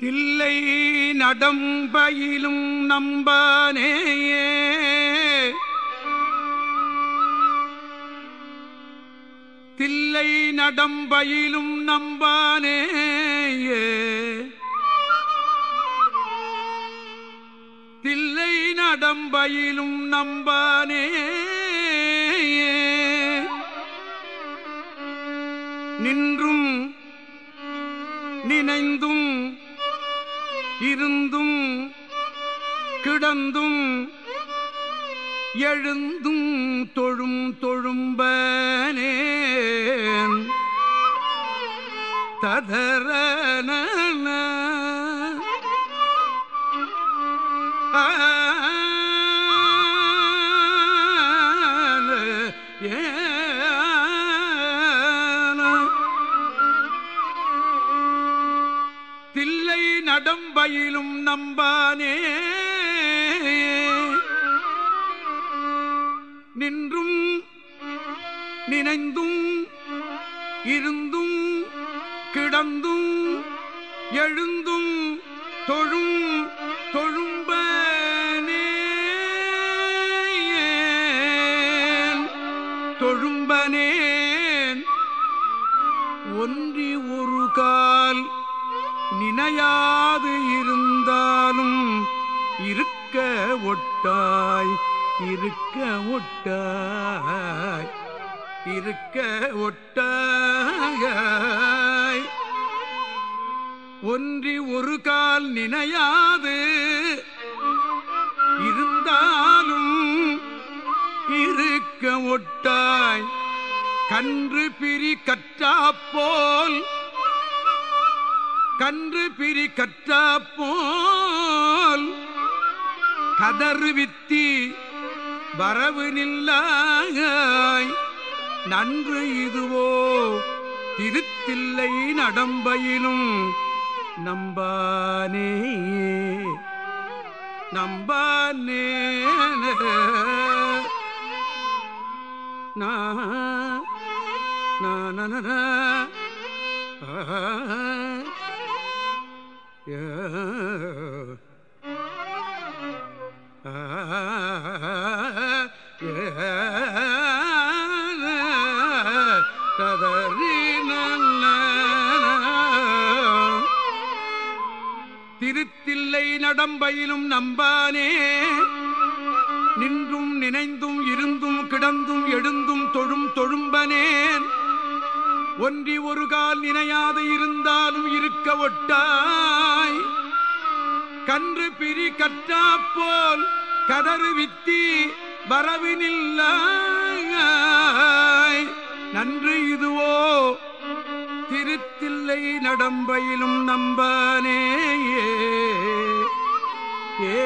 தில்லை நடம்பயிலும் நம்பனேயே. தில்லை நடம்பயிலும் நம்பானேயே. தில்லை நடம்பயிலும் நம்பானே நின்றும் நினைந்தும் இருந்தும் கிடந்தும் எழுந்தும் தொழும் தொழும்பனே ததரன ஆ. தில்லை நடம்பயிலும் நம்பானே. நின்றும் நினைந்தும் இருந்தும் கிடந்தும் எழுந்தும் தொழும் தொழும்பனே. தொழும்பனேன்? ஒன்றி ஒரு கால் நினையாது இருந்தாலும் இருக்க ஒட்டாய் இருக்க ஒட்டாய் இருக்க ஒட்டாய் ஒன்றி ஒரு கால் நினையாது இருந்தாலும் இருக்க ஒட்டாய். கன்று பிரி கற்றாப்போல் கன்று பிரி கற்றாப்போல் கதறு வித்தி வரவு நில்லாய் நன்று இதுவோ திருத்தில்லை நடம்பயிலும் நம்பானே நம்பானே. நான் நா நா திருத்தில்லை நடம்பயிலும் நம்பானே. நின்றும் நினைந்தும் இருந்தும் கிடந்தும் எழுந்தும் தொழும் தொழும்பனேன். ஒன்றி ஒரு கால் நினையாது இருந்தாலும் இருக்க ஒட்டாய். கன்று பிரி கற்றாப்போல் கதறு வித்தி வரவினில்ல நன்று இதுவோ திருத்தில்லை நடம்பையிலும் நம்பானே ஏ